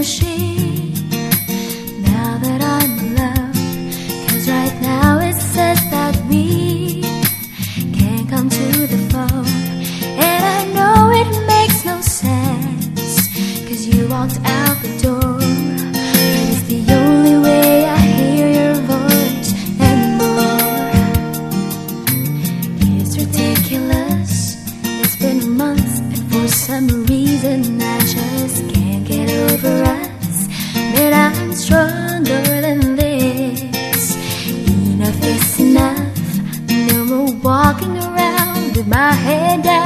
machine now that I'm right now it says that we can't come to the phone. My head down.